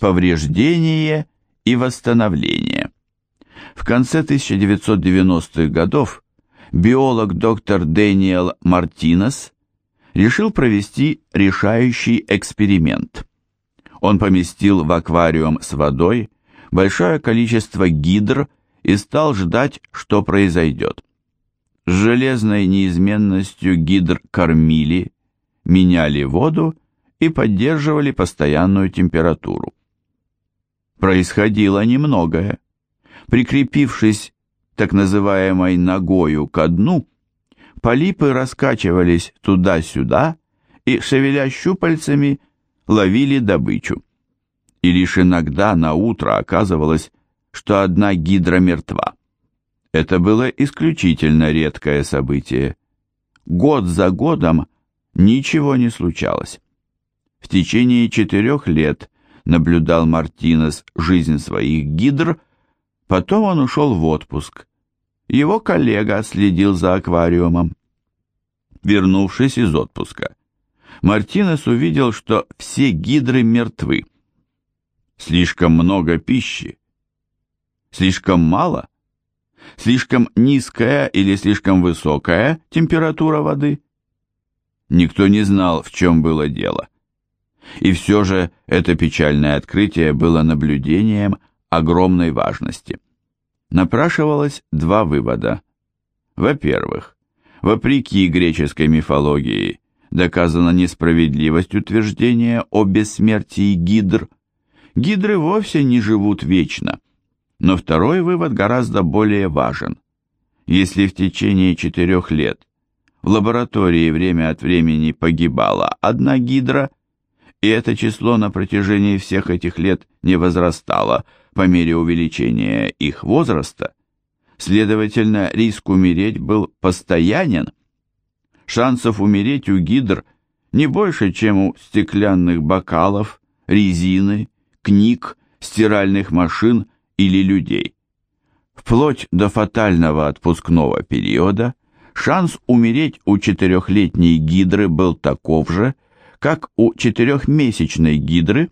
Повреждение и восстановление. В конце 1990-х годов биолог доктор Дэниел Мартинес решил провести решающий эксперимент. Он поместил в аквариум с водой большое количество гидр и стал ждать, что произойдет. С железной неизменностью гидр кормили, меняли воду и поддерживали постоянную температуру. Происходило немногое. Прикрепившись так называемой ногою ко дну, полипы раскачивались туда-сюда и, шевеля щупальцами, ловили добычу. И лишь иногда на утро оказывалось, что одна гидра мертва. Это было исключительно редкое событие. Год за годом ничего не случалось. В течение четырех лет наблюдал Мартинес жизнь своих гидр, потом он ушел в отпуск. Его коллега следил за аквариумом. Вернувшись из отпуска, Мартинес увидел, что все гидры мертвы. Слишком много пищи? Слишком мало? Слишком низкая или слишком высокая температура воды? Никто не знал, в чем было дело. И все же это печальное открытие было наблюдением огромной важности. Напрашивалось два вывода. Во-первых, вопреки греческой мифологии, доказана несправедливость утверждения о бессмертии гидр. Гидры вовсе не живут вечно. Но второй вывод гораздо более важен. Если в течение четырех лет в лаборатории время от времени погибала одна гидра, и это число на протяжении всех этих лет не возрастало по мере увеличения их возраста, следовательно, риск умереть был постоянен. Шансов умереть у гидр не больше, чем у стеклянных бокалов, резины, книг, стиральных машин или людей. Вплоть до фатального отпускного периода шанс умереть у четырехлетней гидры был таков же, как у четырехмесячной гидры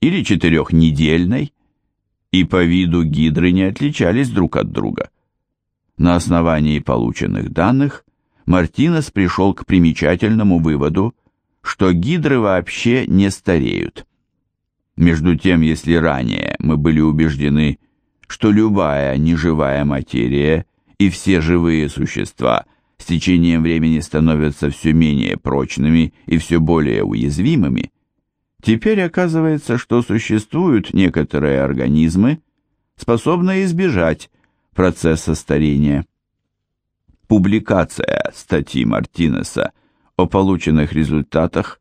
или четырехнедельной, и по виду гидры не отличались друг от друга. На основании полученных данных Мартинес пришел к примечательному выводу, что гидры вообще не стареют. Между тем, если ранее мы были убеждены, что любая неживая материя и все живые существа с течением времени становятся все менее прочными и все более уязвимыми, теперь оказывается, что существуют некоторые организмы, способные избежать процесса старения. Публикация статьи Мартинеса о полученных результатах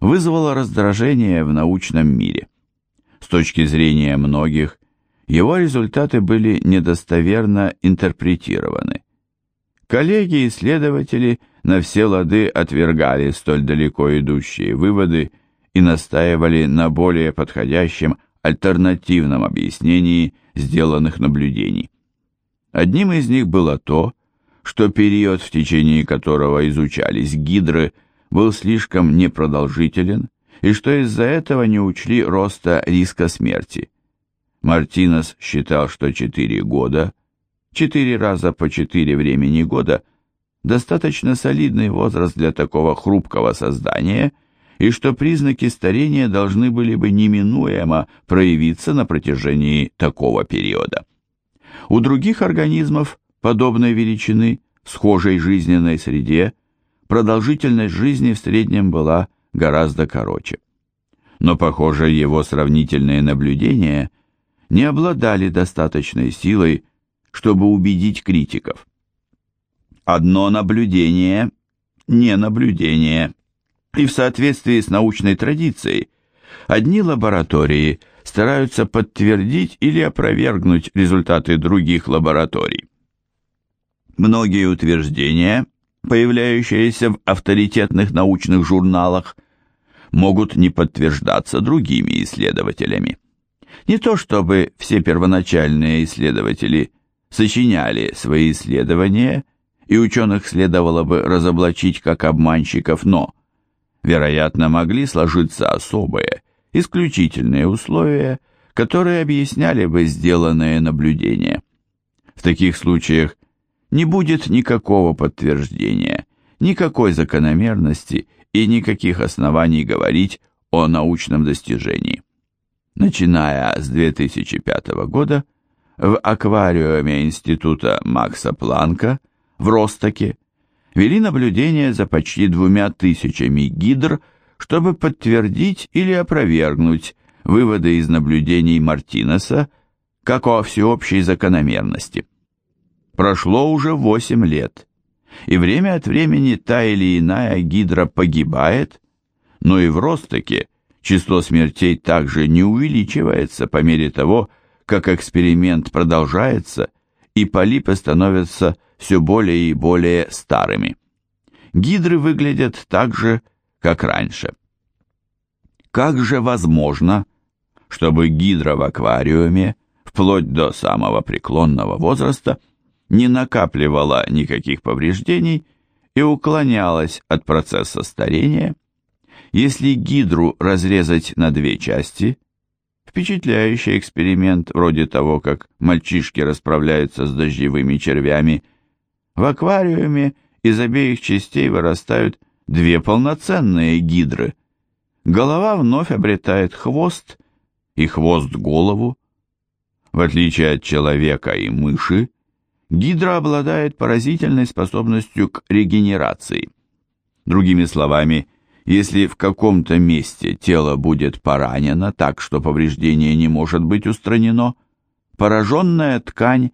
вызвала раздражение в научном мире. С точки зрения многих, его результаты были недостоверно интерпретированы. Коллеги-исследователи на все лады отвергали столь далеко идущие выводы и настаивали на более подходящем альтернативном объяснении сделанных наблюдений. Одним из них было то, что период, в течение которого изучались гидры, был слишком непродолжителен, и что из-за этого не учли роста риска смерти. Мартинес считал, что 4 года, 4 раза по 4 времени года, достаточно солидный возраст для такого хрупкого создания, и что признаки старения должны были бы неминуемо проявиться на протяжении такого периода. У других организмов подобной величины, в схожей жизненной среде, продолжительность жизни в среднем была гораздо короче. Но, похоже, его сравнительные наблюдения не обладали достаточной силой, чтобы убедить критиков. Одно наблюдение – не наблюдение, и в соответствии с научной традицией одни лаборатории стараются подтвердить или опровергнуть результаты других лабораторий. Многие утверждения, появляющиеся в авторитетных научных журналах, могут не подтверждаться другими исследователями. Не то чтобы все первоначальные исследователи сочиняли свои исследования, и ученых следовало бы разоблачить как обманщиков, но, вероятно, могли сложиться особые, исключительные условия, которые объясняли бы сделанное наблюдение. В таких случаях не будет никакого подтверждения, никакой закономерности и никаких оснований говорить о научном достижении. Начиная с 2005 года, в аквариуме Института Макса Планка в Ростоке вели наблюдение за почти двумя тысячами гидр, чтобы подтвердить или опровергнуть выводы из наблюдений Мартинеса как о всеобщей закономерности. Прошло уже 8 лет, и время от времени та или иная гидра погибает, но и в Ростоке число смертей также не увеличивается по мере того, как эксперимент продолжается, и полипы становятся все более и более старыми. Гидры выглядят так же, как раньше. Как же возможно, чтобы гидра в аквариуме, вплоть до самого преклонного возраста, не накапливала никаких повреждений и уклонялась от процесса старения, если гидру разрезать на две части, впечатляющий эксперимент вроде того, как мальчишки расправляются с дождевыми червями, в аквариуме из обеих частей вырастают две полноценные гидры. Голова вновь обретает хвост и хвост голову. В отличие от человека и мыши, гидра обладает поразительной способностью к регенерации. Другими словами, если в каком-то месте тело будет поранено так, что повреждение не может быть устранено, пораженная ткань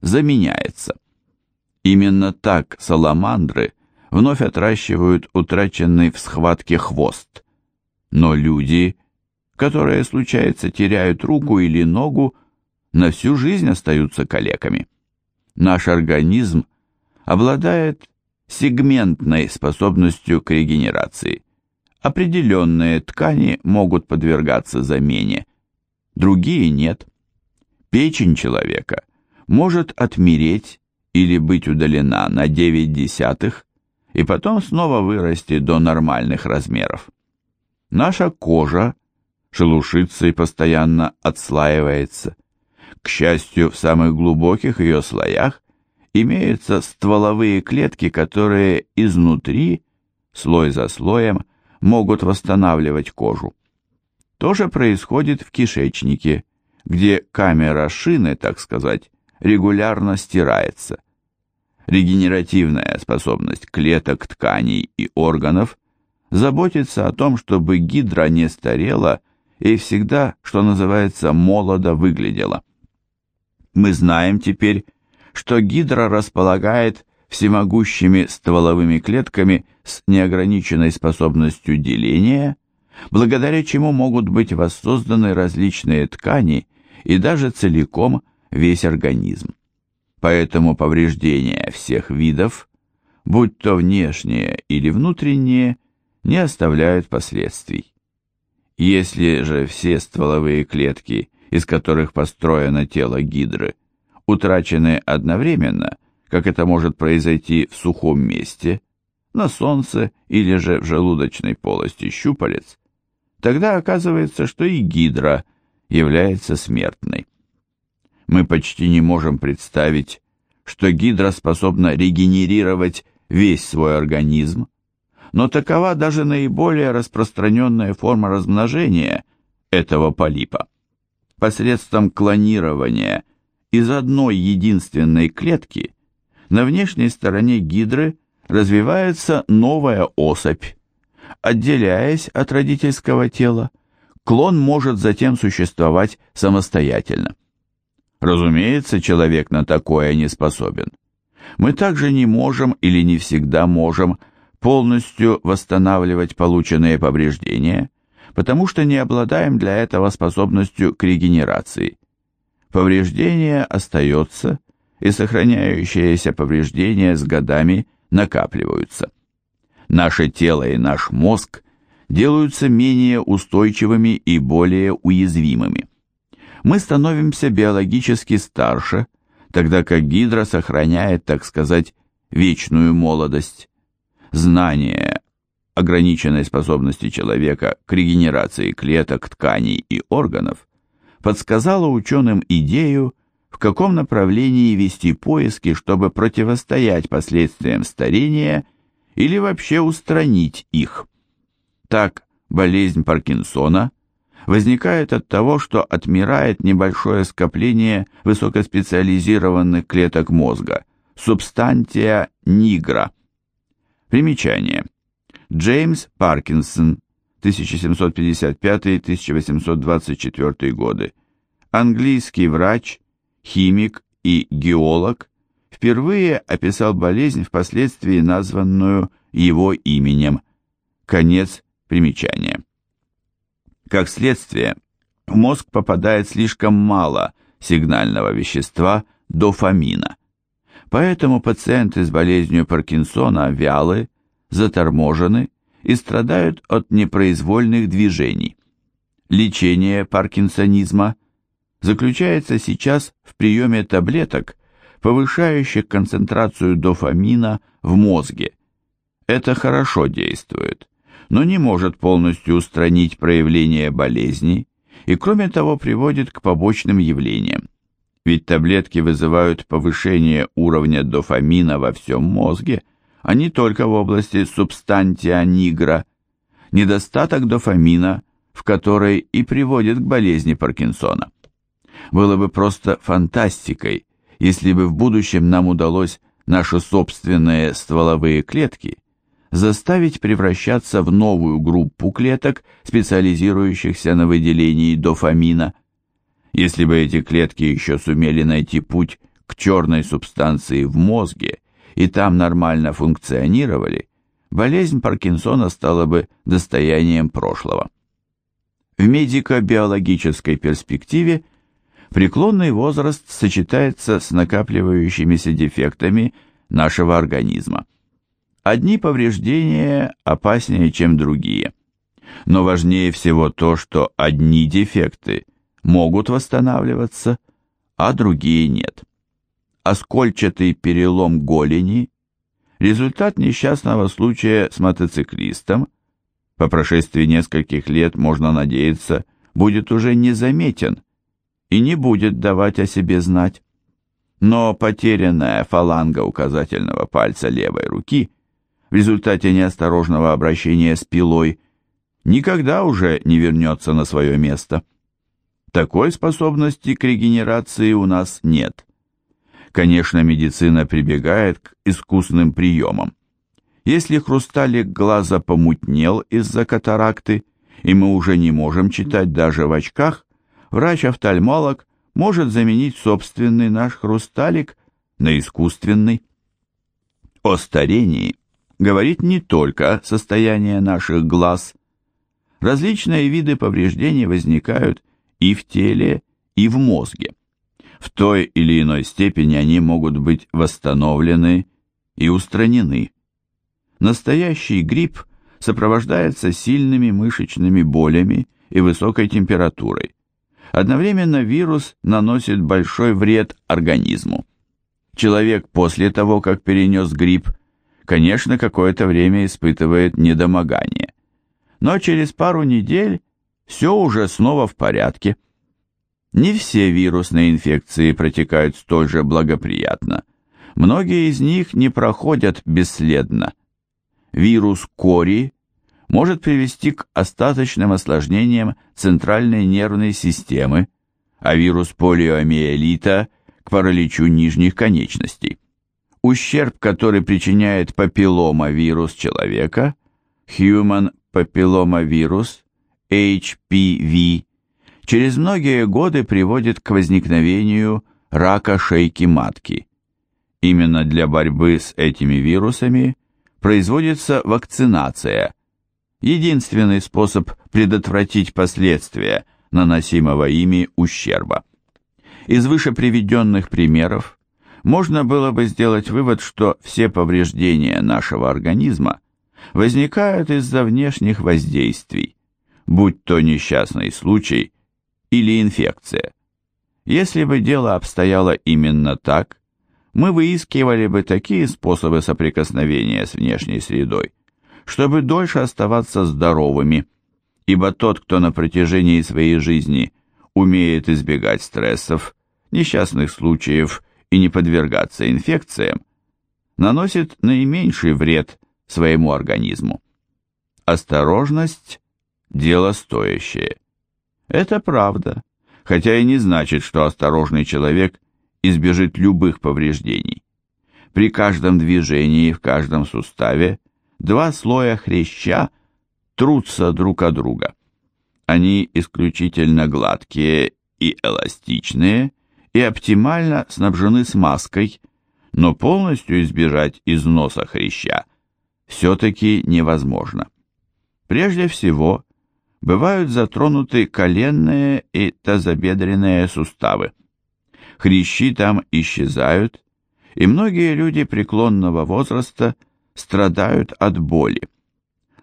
заменяется. Именно так саламандры вновь отращивают утраченный в схватке хвост. Но люди, которые, случается, теряют руку или ногу, на всю жизнь остаются калеками. Наш организм обладает сегментной способностью к регенерации. Определенные ткани могут подвергаться замене, другие нет. Печень человека может отмереть или быть удалена на 9 десятых и потом снова вырасти до нормальных размеров. Наша кожа шелушится и постоянно отслаивается. К счастью, в самых глубоких ее слоях имеются стволовые клетки, которые изнутри, слой за слоем, могут восстанавливать кожу. То же происходит в кишечнике, где камера шины, так сказать, регулярно стирается. Регенеративная способность клеток, тканей и органов заботится о том, чтобы гидра не старела и всегда, что называется, молодо выглядела. Мы знаем теперь, что гидра располагает всемогущими стволовыми клетками с неограниченной способностью деления, благодаря чему могут быть воссозданы различные ткани и даже целиком весь организм. Поэтому повреждения всех видов, будь то внешние или внутренние, не оставляют последствий. Если же все стволовые клетки, из которых построено тело гидры, утрачены одновременно, как это может произойти в сухом месте, на солнце или же в желудочной полости щупалец, тогда оказывается, что и гидра является смертной. Мы почти не можем представить, что гидра способна регенерировать весь свой организм, но такова даже наиболее распространенная форма размножения этого полипа. Посредством клонирования из одной единственной клетки на внешней стороне гидры развивается новая особь. Отделяясь от родительского тела, клон может затем существовать самостоятельно. Разумеется, человек на такое не способен. Мы также не можем или не всегда можем полностью восстанавливать полученные повреждения, потому что не обладаем для этого способностью к регенерации. Повреждение остается, и сохраняющиеся повреждения с годами накапливаются. Наше тело и наш мозг делаются менее устойчивыми и более уязвимыми. Мы становимся биологически старше, тогда как гидра сохраняет, так сказать, вечную молодость. Знание ограниченной способности человека к регенерации клеток, тканей и органов, подсказала ученым идею, в каком направлении вести поиски, чтобы противостоять последствиям старения или вообще устранить их. Так, болезнь Паркинсона возникает от того, что отмирает небольшое скопление высокоспециализированных клеток мозга, субстантия нигра. Примечание. Джеймс Паркинсон, 1755-1824 годы, английский врач, химик и геолог, впервые описал болезнь, впоследствии названную его именем. Конец примечания. Как следствие, в мозг попадает слишком мало сигнального вещества дофамина. Поэтому пациенты с болезнью Паркинсона вялы, заторможены и страдают от непроизвольных движений. Лечение паркинсонизма заключается сейчас в приеме таблеток, повышающих концентрацию дофамина в мозге. Это хорошо действует, но не может полностью устранить проявление болезни и, кроме того, приводит к побочным явлениям. Ведь таблетки вызывают повышение уровня дофамина во всем мозге, а не только в области субстантия нигра. Недостаток дофамина, в которой и приводит к болезни Паркинсона. Было бы просто фантастикой, если бы в будущем нам удалось наши собственные стволовые клетки заставить превращаться в новую группу клеток, специализирующихся на выделении дофамина. Если бы эти клетки еще сумели найти путь к черной субстанции в мозге и там нормально функционировали, болезнь Паркинсона стала бы достоянием прошлого. В медико-биологической перспективе преклонный возраст сочетается с накапливающимися дефектами нашего организма. Одни повреждения опаснее, чем другие. Но важнее всего то, что одни дефекты могут восстанавливаться, а другие нет оскольчатый перелом голени, результат несчастного случая с мотоциклистом, по прошествии нескольких лет, можно надеяться, будет уже незаметен и не будет давать о себе знать. Но потерянная фаланга указательного пальца левой руки в результате неосторожного обращения с пилой никогда уже не вернется на свое место. Такой способности к регенерации у нас нет. Конечно, медицина прибегает к искусным приемам. Если хрусталик глаза помутнел из-за катаракты, и мы уже не можем читать даже в очках, врач-офтальмолог может заменить собственный наш хрусталик на искусственный. О старении говорит не только состояние наших глаз. Различные виды повреждений возникают и в теле, и в мозге. В той или иной степени они могут быть восстановлены и устранены. Настоящий грипп сопровождается сильными мышечными болями и высокой температурой. Одновременно вирус наносит большой вред организму. Человек после того, как перенес грипп, конечно, какое-то время испытывает недомогание. Но через пару недель все уже снова в порядке. Не все вирусные инфекции протекают столь же благоприятно. Многие из них не проходят бесследно. Вирус кори может привести к остаточным осложнениям центральной нервной системы, а вирус полиомиелита – к параличу нижних конечностей. Ущерб, который причиняет папилломавирус человека, Human Papillomavirus, HPV, через многие годы приводит к возникновению рака шейки матки. Именно для борьбы с этими вирусами производится вакцинация, единственный способ предотвратить последствия наносимого ими ущерба. Из выше приведенных примеров можно было бы сделать вывод, что все повреждения нашего организма возникают из-за внешних воздействий, будь то несчастный случай или инфекция. Если бы дело обстояло именно так, мы выискивали бы такие способы соприкосновения с внешней средой, чтобы дольше оставаться здоровыми, ибо тот, кто на протяжении своей жизни умеет избегать стрессов, несчастных случаев и не подвергаться инфекциям, наносит наименьший вред своему организму. Осторожность – дело стоящее. Это правда, хотя и не значит, что осторожный человек избежит любых повреждений. При каждом движении в каждом суставе два слоя хряща трутся друг от друга. Они исключительно гладкие и эластичные и оптимально снабжены смазкой, но полностью избежать износа хряща все-таки невозможно. Прежде всего, бывают затронуты коленные и тазобедренные суставы. Хрящи там исчезают, и многие люди преклонного возраста страдают от боли.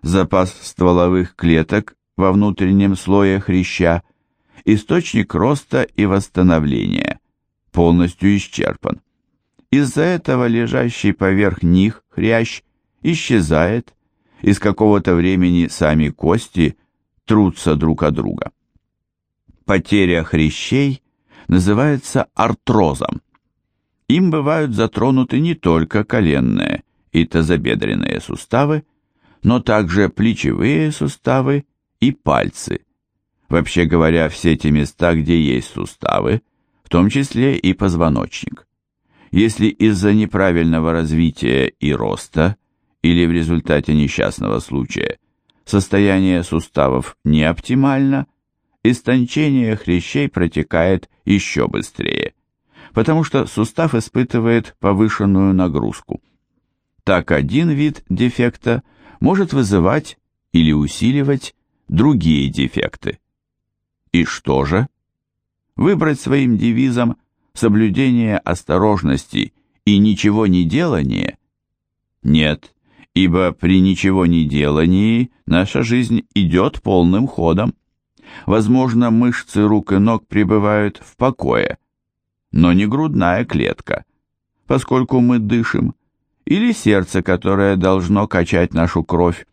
Запас стволовых клеток во внутреннем слое хряща, источник роста и восстановления, полностью исчерпан. Из-за этого лежащий поверх них хрящ исчезает, и с какого-то времени сами кости трутся друг от друга. Потеря хрящей называется артрозом. Им бывают затронуты не только коленные и тазобедренные суставы, но также плечевые суставы и пальцы. Вообще говоря, все те места, где есть суставы, в том числе и позвоночник. Если из-за неправильного развития и роста или в результате несчастного случая состояние суставов не оптимально, истончение хрящей протекает еще быстрее, потому что сустав испытывает повышенную нагрузку. Так один вид дефекта может вызывать или усиливать другие дефекты. И что же? Выбрать своим девизом соблюдение осторожности и ничего не делание? Нет, ибо при ничего не делании наша жизнь идет полным ходом. Возможно, мышцы рук и ног пребывают в покое, но не грудная клетка, поскольку мы дышим, или сердце, которое должно качать нашу кровь.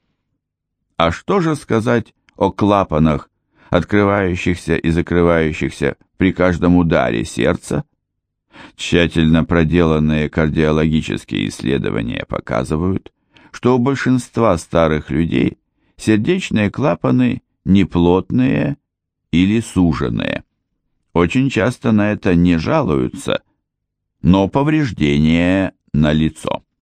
А что же сказать о клапанах, открывающихся и закрывающихся при каждом ударе сердца? Тщательно проделанные кардиологические исследования показывают, что у большинства старых людей сердечные клапаны неплотные или суженные. Очень часто на это не жалуются, но повреждение налицо.